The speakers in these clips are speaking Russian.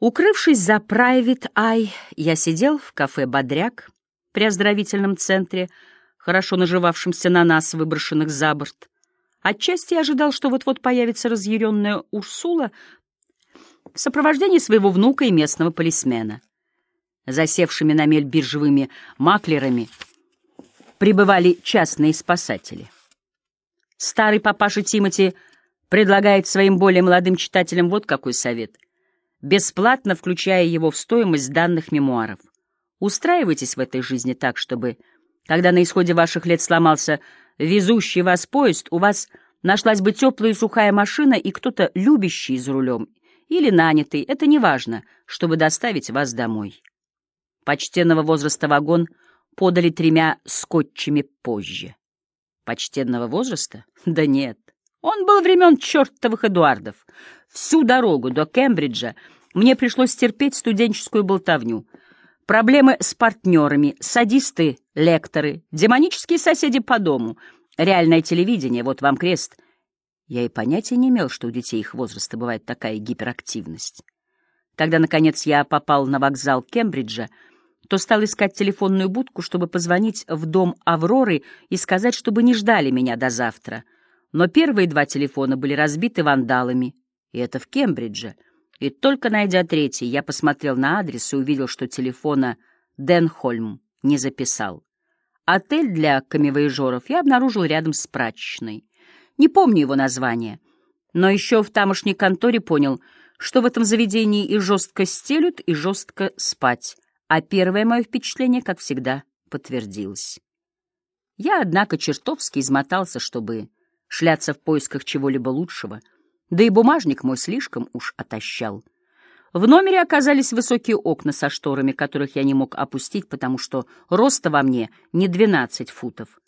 Укрывшись за Private Eye, я сидел в кафе «Бодряк» при оздоровительном центре, хорошо наживавшемся на нас, выброшенных за борт. Отчасти я ожидал, что вот-вот появится разъяренная Урсула в сопровождении своего внука и местного полисмена. Засевшими на мель биржевыми маклерами прибывали частные спасатели. Старый папаша Тимати предлагает своим более молодым читателям вот какой совет — бесплатно включая его в стоимость данных мемуаров. Устраивайтесь в этой жизни так, чтобы, когда на исходе ваших лет сломался везущий вас поезд, у вас нашлась бы теплая и сухая машина и кто-то любящий за рулем или нанятый, это не важно, чтобы доставить вас домой. Почтенного возраста вагон подали тремя скотчами позже. Почтенного возраста? Да нет. Он был времен чертовых Эдуардов. Всю дорогу до Кембриджа мне пришлось терпеть студенческую болтовню. Проблемы с партнерами, садисты, лекторы, демонические соседи по дому, реальное телевидение, вот вам крест. Я и понятия не имел, что у детей их возраста бывает такая гиперактивность. Когда, наконец, я попал на вокзал Кембриджа, то стал искать телефонную будку, чтобы позвонить в дом Авроры и сказать, чтобы не ждали меня до завтра. Но первые два телефона были разбиты вандалами — и это в Кембридже. И только найдя третий, я посмотрел на адрес и увидел, что телефона Денхольм не записал. Отель для камевоежоров я обнаружил рядом с прачечной. Не помню его название, но еще в тамошней конторе понял, что в этом заведении и жестко стелют, и жестко спать, а первое мое впечатление, как всегда, подтвердилось. Я, однако, чертовски измотался, чтобы шляться в поисках чего-либо лучшего — да и бумажник мой слишком уж отощал. В номере оказались высокие окна со шторами, которых я не мог опустить, потому что роста во мне не 12 футов.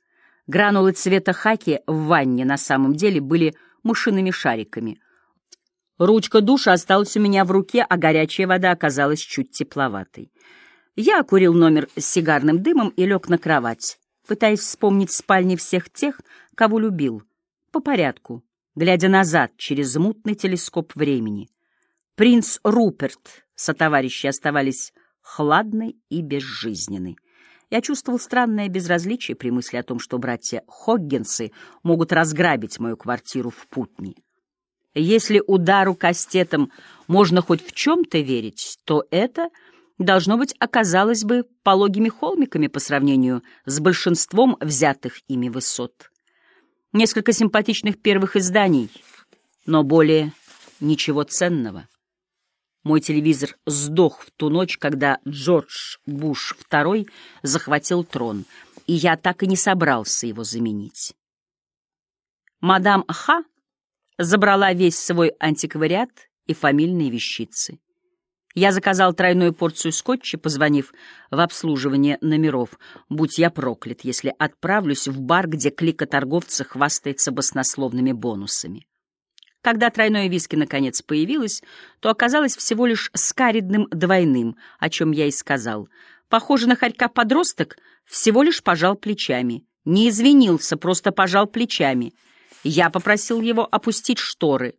Гранулы цвета хаки в ванне на самом деле были мышиными шариками. Ручка душа осталась у меня в руке, а горячая вода оказалась чуть тепловатой. Я окурил номер с сигарным дымом и лег на кровать, пытаясь вспомнить спальни всех тех, кого любил, по порядку, глядя назад через мутный телескоп времени. Принц Руперт сотоварищи оставались хладны и безжизненны. Я чувствовал странное безразличие при мысли о том, что братья Хоггинсы могут разграбить мою квартиру в Путни. Если удару кастетом можно хоть в чем-то верить, то это, должно быть, оказалось бы пологими холмиками по сравнению с большинством взятых ими высот несколько симпатичных первых изданий, но более ничего ценного. Мой телевизор сдох в ту ночь, когда Джордж Буш II захватил трон, и я так и не собрался его заменить. Мадам Ха забрала весь свой антиквариат и фамильные вещицы. Я заказал тройную порцию скотча, позвонив в обслуживание номеров. Будь я проклят, если отправлюсь в бар, где кликоторговца хвастается баснословными бонусами. Когда тройное виски наконец появилось, то оказалось всего лишь скаридным двойным, о чем я и сказал. Похоже на хорька-подросток, всего лишь пожал плечами. Не извинился, просто пожал плечами. Я попросил его опустить шторы,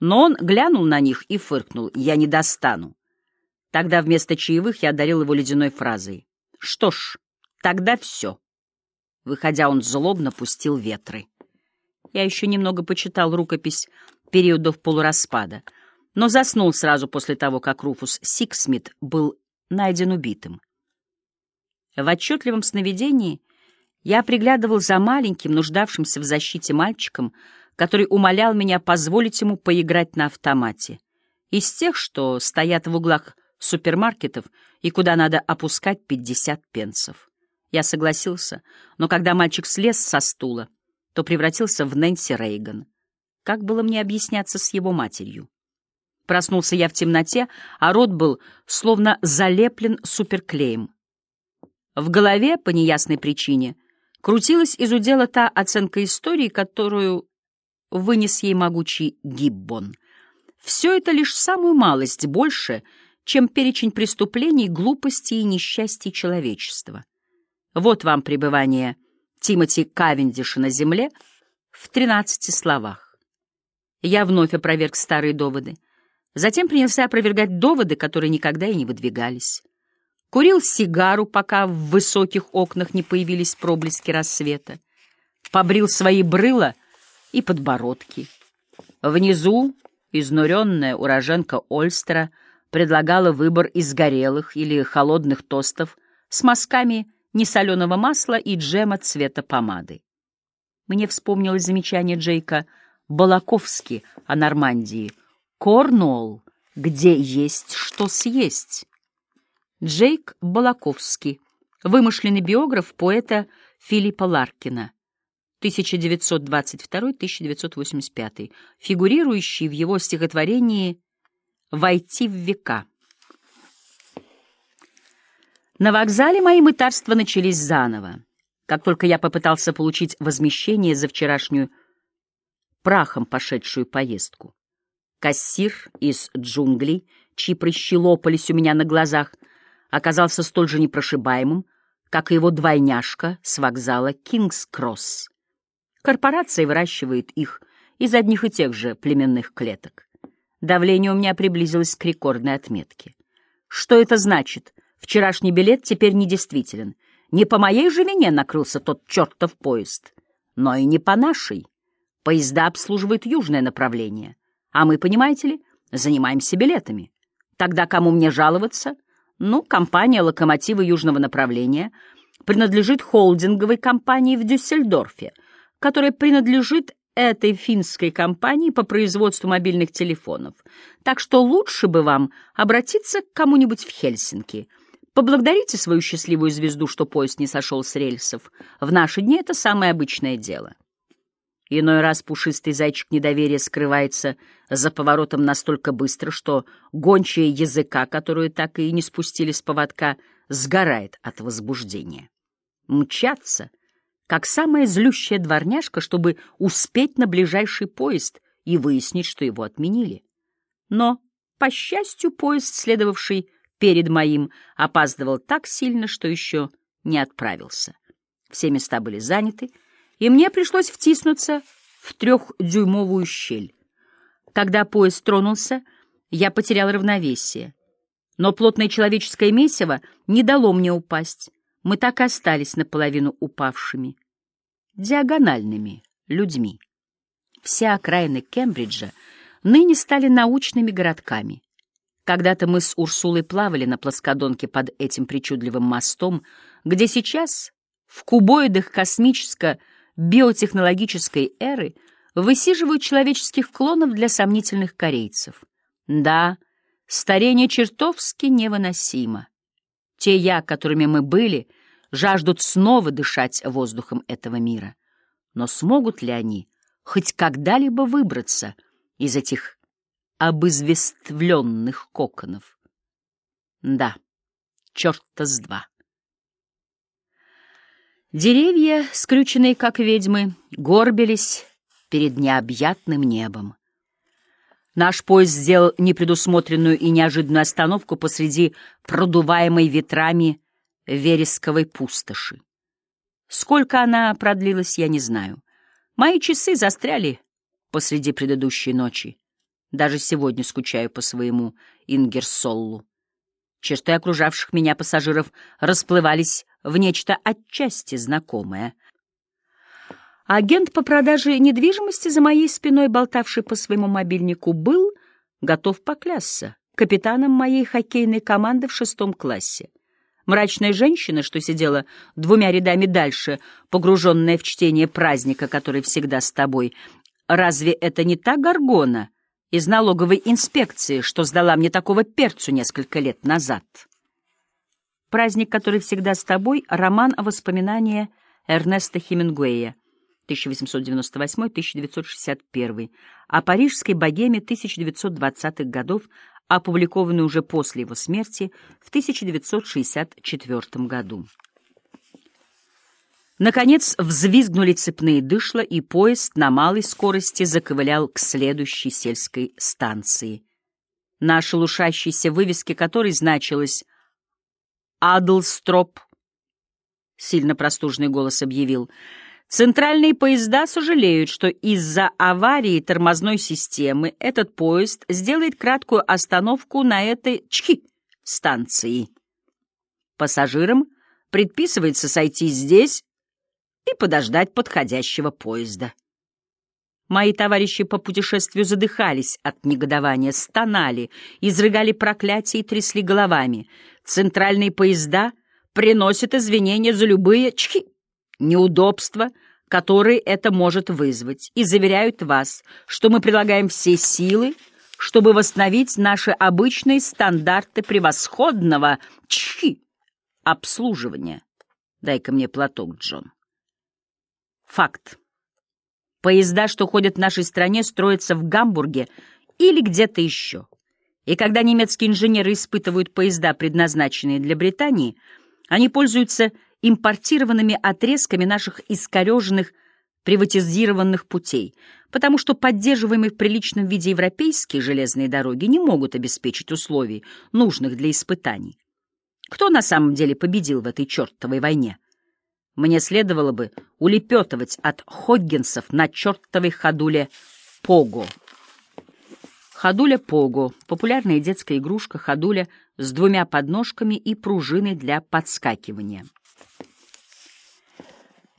но он глянул на них и фыркнул. «Я не достану». Тогда вместо чаевых я одарил его ледяной фразой. «Что ж, тогда все». Выходя, он злобно пустил ветры. Я еще немного почитал рукопись периодов полураспада, но заснул сразу после того, как Руфус Сиксмит был найден убитым. В отчетливом сновидении я приглядывал за маленьким, нуждавшимся в защите мальчиком, который умолял меня позволить ему поиграть на автомате. Из тех, что стоят в углах супермаркетов и куда надо опускать 50 пенсов. Я согласился, но когда мальчик слез со стула, то превратился в Нэнси Рейган. Как было мне объясняться с его матерью? Проснулся я в темноте, а рот был словно залеплен суперклеем. В голове, по неясной причине, крутилась из удела та оценка истории, которую вынес ей могучий Гиббон. Все это лишь самую малость больше — чем перечень преступлений, глупостей и несчастий человечества. Вот вам пребывание Тимоти Кавендиша на земле в тринадцати словах. Я вновь опроверг старые доводы. Затем принялся опровергать доводы, которые никогда и не выдвигались. Курил сигару, пока в высоких окнах не появились проблески рассвета. Побрил свои брыла и подбородки. Внизу изнуренная уроженка Ольстера предлагала выбор из горелых или холодных тостов с мазками несоленого масла и джема цвета помады. Мне вспомнилось замечание Джейка Балаковски о Нормандии — Корнуолл, где есть что съесть. Джейк Балаковский, вымышленный биограф поэта Филиппа Ларкина, 1922-1985, фигурирующий в его стихотворении «Войти в века». На вокзале мои мытарства начались заново. Как только я попытался получить возмещение за вчерашнюю прахом пошедшую поездку. Кассир из джунглей, чьи прыщи лопались у меня на глазах, оказался столь же непрошибаемым, как и его двойняшка с вокзала Кингс-Кросс. Корпорация выращивает их из одних и тех же племенных клеток. Давление у меня приблизилось к рекордной отметке. Что это значит? Вчерашний билет теперь недействителен. Не по моей же вине накрылся тот чертов поезд, но и не по нашей. Поезда обслуживают южное направление — а мы, понимаете ли, занимаемся билетами. Тогда кому мне жаловаться? Ну, компания «Локомотивы южного направления» принадлежит холдинговой компании в Дюссельдорфе, которая принадлежит этой финской компании по производству мобильных телефонов. Так что лучше бы вам обратиться к кому-нибудь в Хельсинки. Поблагодарите свою счастливую звезду, что поезд не сошел с рельсов. В наши дни это самое обычное дело. Иной раз пушистый зайчик недоверия скрывается за поворотом настолько быстро, что гончая языка, которую так и не спустили с поводка, сгорает от возбуждения. Мчаться, как самая злющая дворняжка, чтобы успеть на ближайший поезд и выяснить, что его отменили. Но, по счастью, поезд, следовавший перед моим, опаздывал так сильно, что еще не отправился. Все места были заняты, и мне пришлось втиснуться в трехдюймовую щель. Когда поезд тронулся, я потерял равновесие. Но плотное человеческое месиво не дало мне упасть. Мы так и остались наполовину упавшими. Диагональными людьми. Все окраины Кембриджа ныне стали научными городками. Когда-то мы с Урсулой плавали на плоскодонке под этим причудливым мостом, где сейчас, в кубоидах космического биотехнологической эры высиживают человеческих клонов для сомнительных корейцев. Да, старение чертовски невыносимо. Те я, которыми мы были, жаждут снова дышать воздухом этого мира. Но смогут ли они хоть когда-либо выбраться из этих обызвествленных коконов? Да, черта с два. Деревья, скрюченные как ведьмы, горбились перед необъятным небом. Наш поезд сделал непредусмотренную и неожиданную остановку посреди продуваемой ветрами вересковой пустоши. Сколько она продлилась, я не знаю. Мои часы застряли посреди предыдущей ночи. Даже сегодня скучаю по своему Ингерсоллу. Черты окружавших меня пассажиров расплывались в нечто отчасти знакомое. Агент по продаже недвижимости за моей спиной, болтавший по своему мобильнику, был готов поклясться капитаном моей хоккейной команды в шестом классе. Мрачная женщина, что сидела двумя рядами дальше, погруженная в чтение праздника, который всегда с тобой. Разве это не та горгона из налоговой инспекции, что сдала мне такого перцу несколько лет назад?» Праздник, который всегда с тобой, роман о воспоминании Эрнеста Хемингуэя, 1898-1961, о парижской богеме 1920-х годов, опубликованный уже после его смерти в 1964 году. Наконец взвизгнули цепные дышла, и поезд на малой скорости заковылял к следующей сельской станции, на шелушащейся вывеске которой значилось Адлстроп, — сильно простужный голос объявил, Центральные поезда сожалеют, что из-за аварии тормозной системы этот поезд сделает краткую остановку на этой чхи станции. Пассажирам предписывается сойти здесь и подождать подходящего поезда. Мои товарищи по путешествию задыхались от негодования, стонали, изрыгали проклятия и трясли головами. Центральные поезда приносят извинения за любые чхи, неудобства, которые это может вызвать, и заверяют вас, что мы прилагаем все силы, чтобы восстановить наши обычные стандарты превосходного чхи обслуживания. Дай-ка мне платок, Джон. Факт. Поезда, что ходят в нашей стране, строятся в Гамбурге или где-то еще. И когда немецкие инженеры испытывают поезда, предназначенные для Британии, они пользуются импортированными отрезками наших искореженных приватизированных путей, потому что поддерживаемые в приличном виде европейские железные дороги не могут обеспечить условий, нужных для испытаний. Кто на самом деле победил в этой чертовой войне? Мне следовало бы улепетывать от Хоггинсов на чертовой ходуле Пого. Ходуля Пого — популярная детская игрушка ходуля с двумя подножками и пружиной для подскакивания.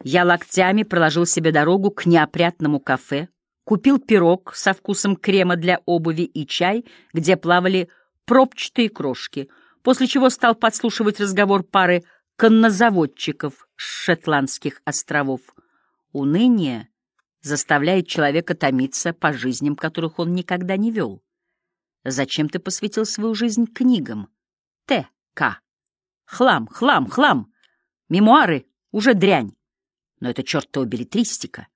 Я локтями проложил себе дорогу к неопрятному кафе, купил пирог со вкусом крема для обуви и чай, где плавали пробчатые крошки, после чего стал подслушивать разговор пары коннозаводчиков с Шетландских островов. Уныние заставляет человека томиться по жизням, которых он никогда не вел. Зачем ты посвятил свою жизнь книгам? Т. К. Хлам, хлам, хлам. Мемуары — уже дрянь. Но это чертова билетристика.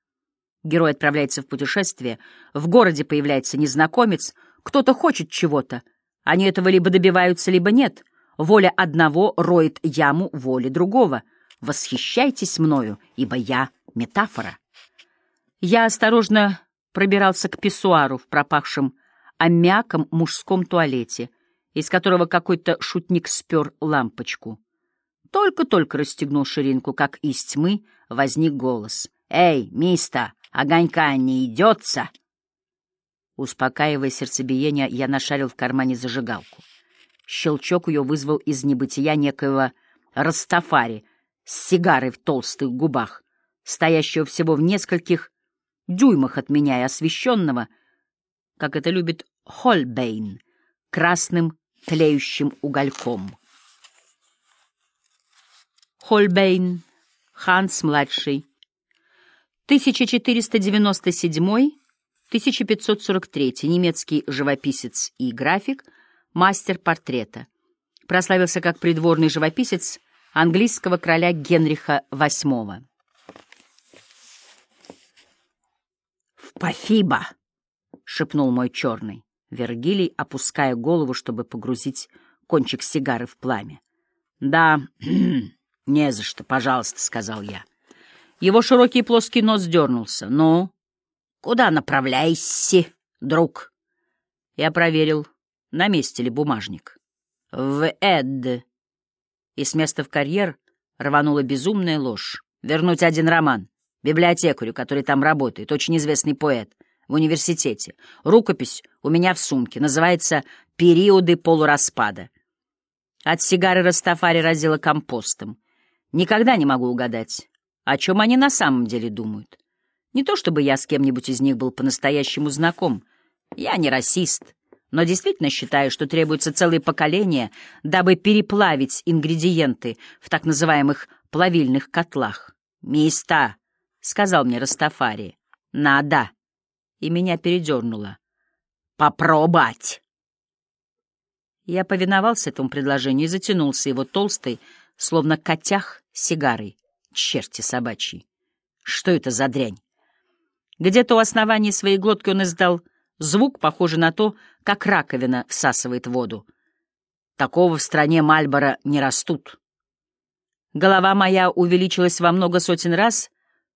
Герой отправляется в путешествие, в городе появляется незнакомец, кто-то хочет чего-то. Они этого либо добиваются, либо нет — Воля одного роет яму воли другого. Восхищайтесь мною, ибо я — метафора. Я осторожно пробирался к писсуару в пропахшем аммиаком мужском туалете, из которого какой-то шутник спер лампочку. Только-только расстегнул ширинку, как из тьмы возник голос. «Эй, миста, огонька не идется!» Успокаивая сердцебиение, я нашарил в кармане зажигалку. Щелчок ее вызвал из небытия некоего Растафари с сигарой в толстых губах, стоящего всего в нескольких дюймах от меня и освещенного, как это любит Хольбейн, красным тлеющим угольком. Хольбейн, Ханс-младший, 1497-1543, немецкий живописец и график — мастер портрета. Прославился как придворный живописец английского короля Генриха VIII. «В Пафиба!» — шепнул мой черный. Вергилий, опуская голову, чтобы погрузить кончик сигары в пламя. «Да, не за что, пожалуйста», — сказал я. Его широкий плоский нос дернулся. «Ну, куда направляйся, друг?» Я проверил на месте ли бумажник. В Эд. И с места в карьер рванула безумная ложь. Вернуть один роман. Библиотекарю, который там работает, очень известный поэт, в университете. Рукопись у меня в сумке. Называется «Периоды полураспада». От сигары Растафари разила компостом. Никогда не могу угадать, о чем они на самом деле думают. Не то чтобы я с кем-нибудь из них был по-настоящему знаком. Я не расист но действительно считаю, что требуется целое поколение, дабы переплавить ингредиенты в так называемых плавильных котлах. «Места», — сказал мне Растафари, — «надо». И меня передернуло. «Попробовать!» Я повиновался этому предложению и затянулся его толстой, словно котях, сигарой. Черти собачьи! Что это за дрянь? Где-то у основания своей глотки он издал Звук похож на то, как раковина всасывает воду. Такого в стране Мальборо не растут. Голова моя увеличилась во много сотен раз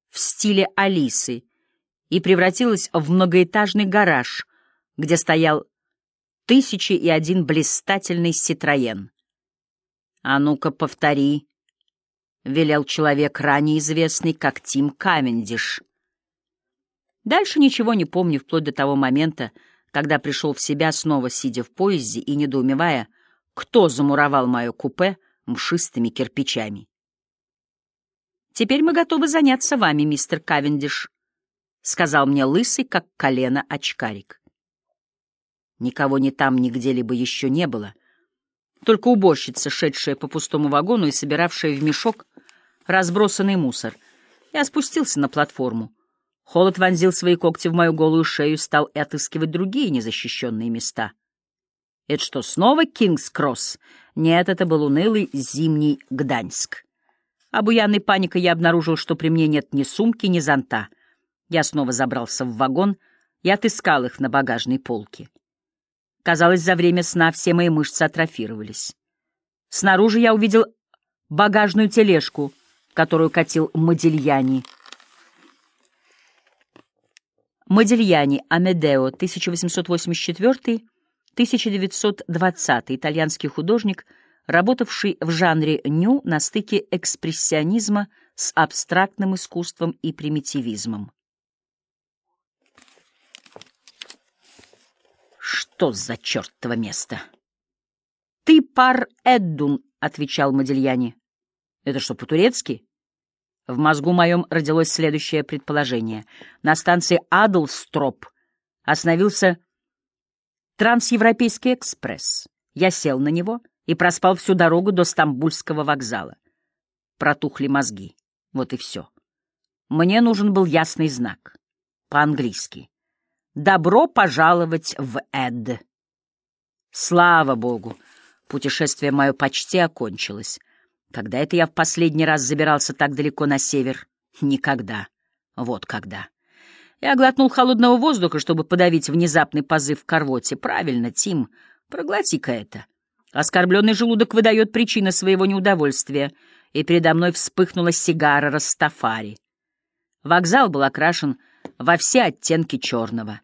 в стиле Алисы и превратилась в многоэтажный гараж, где стоял тысячи и один блистательный Ситроен. А ну-ка, повтори. Велел человек, ранее известный как Тим Кавендиш. Дальше ничего не помню, вплоть до того момента, когда пришел в себя, снова сидя в поезде и недоумевая, кто замуровал мое купе мшистыми кирпичами. «Теперь мы готовы заняться вами, мистер Кавендиш», — сказал мне лысый, как колено, очкарик. Никого ни там, ни где-либо еще не было, только уборщица, шедшая по пустому вагону и собиравшая в мешок разбросанный мусор. Я спустился на платформу. Холод вонзил свои когти в мою голую шею и стал отыскивать другие незащищенные места. Это что, снова Кингс-Кросс? Нет, это был унылый зимний Гданьск. Обуянной паникой я обнаружил, что при мне нет ни сумки, ни зонта. Я снова забрался в вагон и отыскал их на багажной полке. Казалось, за время сна все мои мышцы атрофировались. Снаружи я увидел багажную тележку, которую катил Модильяни. Модильяни Амедео, 1884-1920, итальянский художник, работавший в жанре ню на стыке экспрессионизма с абстрактным искусством и примитивизмом. Что за чертово место? — Ты пар Эддун, — отвечал Модильяни. — Это что, по-турецки? В мозгу моем родилось следующее предположение. На станции Адлстроп остановился Трансевропейский экспресс. Я сел на него и проспал всю дорогу до Стамбульского вокзала. Протухли мозги. Вот и все. Мне нужен был ясный знак. По-английски. «Добро пожаловать в Эд». Слава богу, путешествие мое почти окончилось. Когда это я в последний раз забирался так далеко на север? Никогда. Вот когда. Я глотнул холодного воздуха, чтобы подавить внезапный позыв к корвоте. Правильно, Тим, проглоти-ка это. Оскорбленный желудок выдает причины своего неудовольствия, и передо мной вспыхнула сигара Растафари. Вокзал был окрашен во все оттенки черного.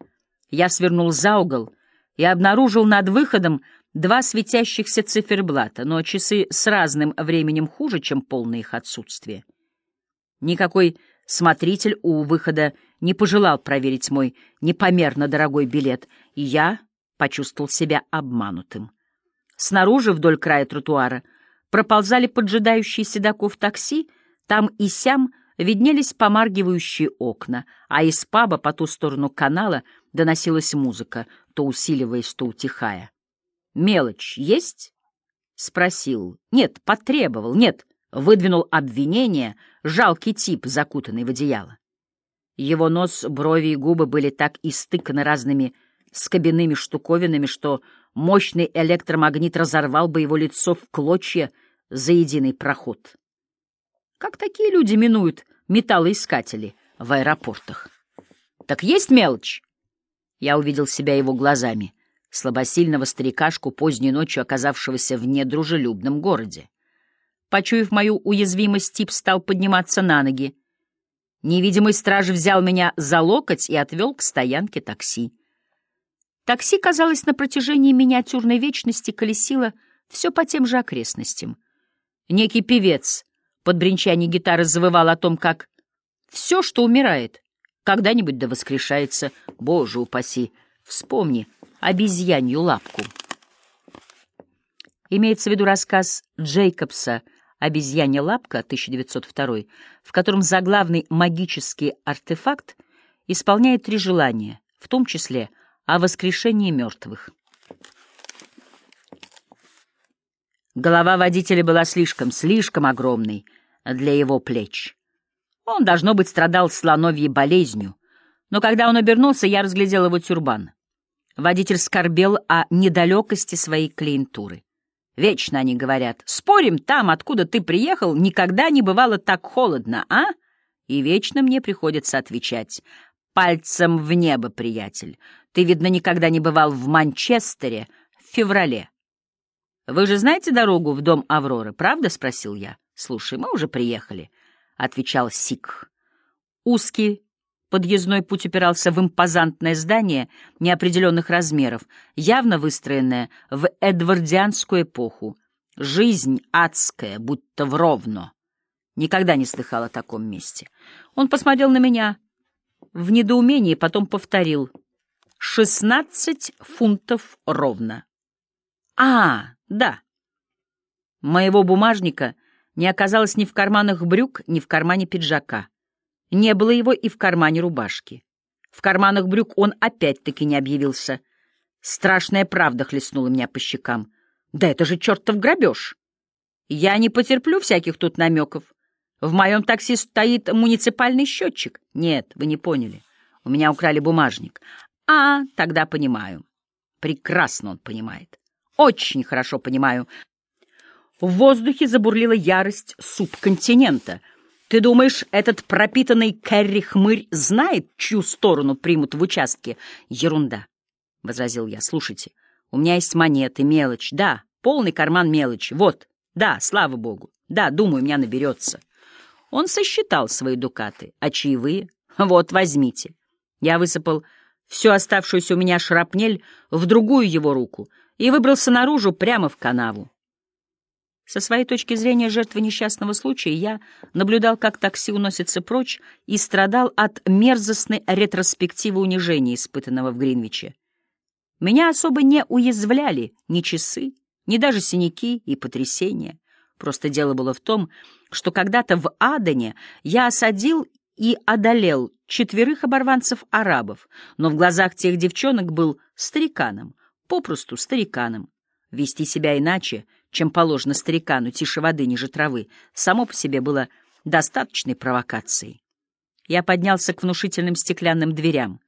Я свернул за угол и обнаружил над выходом два светящихся циферблата, но часы с разным временем хуже, чем полное их отсутствие. Никакой смотритель у выхода не пожелал проверить мой непомерно дорогой билет, и я почувствовал себя обманутым. Снаружи, вдоль края тротуара, проползали поджидающие седаков такси, там и сям виднелись помаргивающие окна, а из паба по ту сторону канала доносилась музыка, то усиливаясь, то утихая. «Мелочь есть?» — спросил. «Нет, потребовал. Нет, выдвинул обвинение, жалкий тип, закутанный в одеяло. Его нос, брови и губы были так истыканы разными скобяными штуковинами, что мощный электромагнит разорвал бы его лицо в клочья за единый проход. Как такие люди минуют металлоискатели в аэропортах? Так есть мелочь? Я увидел себя его глазами — слабосильного старикашку, поздней ночью оказавшегося в недружелюбном городе. Почуяв мою уязвимость, тип стал подниматься на ноги. Невидимый страж взял меня за локоть и отвел к стоянке такси. Такси, казалось, на протяжении миниатюрной вечности колесило все по тем же окрестностям. Некий певец под бренчание гитары завывал о том, как все, что умирает, когда-нибудь да воскрешается. Боже упаси! Вспомни, обезьянью лапку. Имеется в виду рассказ Джейкобса «Обезьянья лапка» 1902, в котором заглавный магический артефакт исполняет три желания, в том числе о воскрешении мертвых. Голова водителя была слишком, слишком огромной для его плеч. Он, должно быть, страдал слоновьей болезнью, но когда он обернулся, я разглядел его тюрбан. Водитель скорбел о недалекости своей клиентуры. Вечно они говорят, спорим, там, откуда ты приехал, никогда не бывало так холодно, а? И вечно мне приходится отвечать. Пальцем в небо, приятель. Ты, видно, никогда не бывал в Манчестере в феврале. Вы же знаете дорогу в дом Авроры, правда? — спросил я. Слушай, мы уже приехали, — отвечал Сикх. Узкий, Подъездной путь упирался в импозантное здание неопределенных размеров, явно выстроенное в эдвардианскую эпоху. Жизнь адская, будто в ровно. Никогда не слыхал о таком месте. Он посмотрел на меня в недоумении, потом повторил. «Шестнадцать фунтов ровно». «А, да». Моего бумажника не оказалось ни в карманах брюк, ни в кармане пиджака. Не было его и в кармане рубашки. В карманах брюк он опять-таки не объявился. Страшная правда хлестнула меня по щекам. Да это же чертов грабеж! Я не потерплю всяких тут намеков. В моем такси стоит муниципальный счетчик. Нет, вы не поняли. У меня украли бумажник. А, тогда понимаю. Прекрасно он понимает. Очень хорошо понимаю. В воздухе забурлила ярость субконтинента — ты думаешь, этот пропитанный Кэрри-хмырь знает, чью сторону примут в участке? Ерунда, — возразил я. Слушайте, у меня есть монеты, мелочь. Да, полный карман мелочи. Вот, да, слава богу. Да, думаю, меня наберется. Он сосчитал свои дукаты, а чаевые? Вот, возьмите. Я высыпал всю оставшуюся у меня шрапнель в другую его руку и выбрался наружу прямо в канаву. Со своей точки зрения жертвы несчастного случая я наблюдал, как такси уносится прочь, и страдал от мерзостной ретроспективы унижения, испытанного в Гринвиче. Меня особо не уязвляли ни часы, ни даже синяки и потрясения. Просто дело было в том, что когда-то в Адане я осадил и одолел четверых оборванцев-арабов, но в глазах тех девчонок был стариканом, попросту стариканом. Вести себя иначе — чем положено старикану, тише воды, ниже травы, само по себе было достаточной провокацией. Я поднялся к внушительным стеклянным дверям.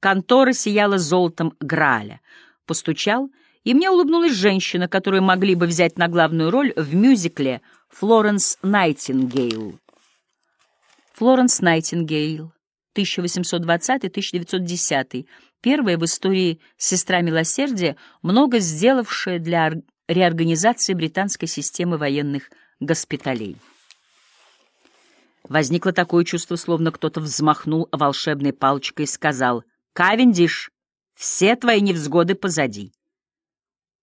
Контора сияла золотом Грааля. Постучал, и мне улыбнулась женщина, которую могли бы взять на главную роль в мюзикле «Флоренс Найтингейл». Флоренс Найтингейл, 1820-1910, первая в истории сестра милосердия, много сделавшая для реорганизации британской системы военных госпиталей. Возникло такое чувство, словно кто-то взмахнул волшебной палочкой и сказал «Кавендиш, все твои невзгоды позади».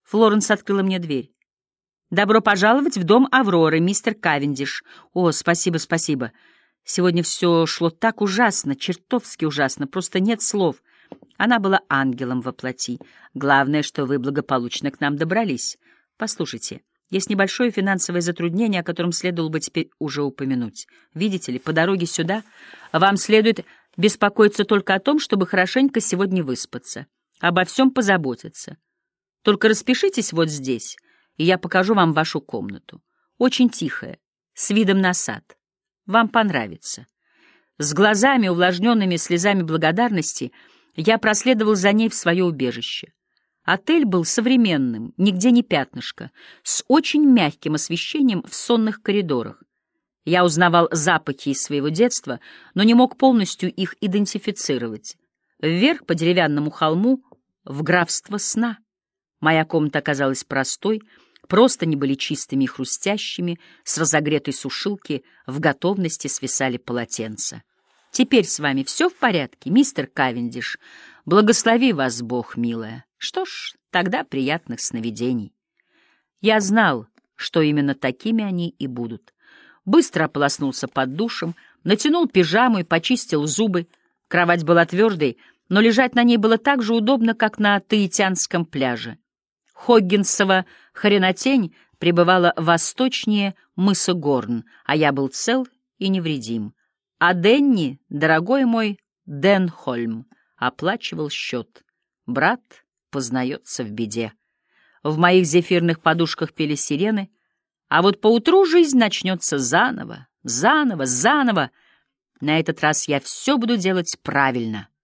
Флоренс открыла мне дверь. «Добро пожаловать в дом Авроры, мистер Кавендиш». «О, спасибо, спасибо. Сегодня все шло так ужасно, чертовски ужасно, просто нет слов. Она была ангелом во плоти. Главное, что вы благополучно к нам добрались. Послушайте, есть небольшое финансовое затруднение, о котором следовало бы теперь уже упомянуть. Видите ли, по дороге сюда вам следует беспокоиться только о том, чтобы хорошенько сегодня выспаться, обо всем позаботиться. Только распишитесь вот здесь, и я покажу вам вашу комнату. Очень тихая, с видом на сад. Вам понравится. С глазами, увлажненными слезами благодарности, я проследовал за ней в свое убежище. Отель был современным, нигде не пятнышко, с очень мягким освещением в сонных коридорах. Я узнавал запахи из своего детства, но не мог полностью их идентифицировать. Вверх по деревянному холму в графство сна. Моя комната оказалась простой, просто не были чистыми и хрустящими, с разогретой сушилки в готовности свисали полотенца. Теперь с вами все в порядке, мистер Кавендиш. Благослови вас Бог, милая. Что ж, тогда приятных сновидений. Я знал, что именно такими они и будут. Быстро ополоснулся под душем, натянул пижаму и почистил зубы. Кровать была твердой, но лежать на ней было так же удобно, как на Таитянском пляже. Хоггинсова хренотень пребывала восточнее мыса Горн, а я был цел и невредим. А Денни, дорогой мой Денхольм, оплачивал счет. Брат познается в беде. В моих зефирных подушках пели сирены, а вот поутру жизнь начнется заново, заново, заново. На этот раз я все буду делать правильно —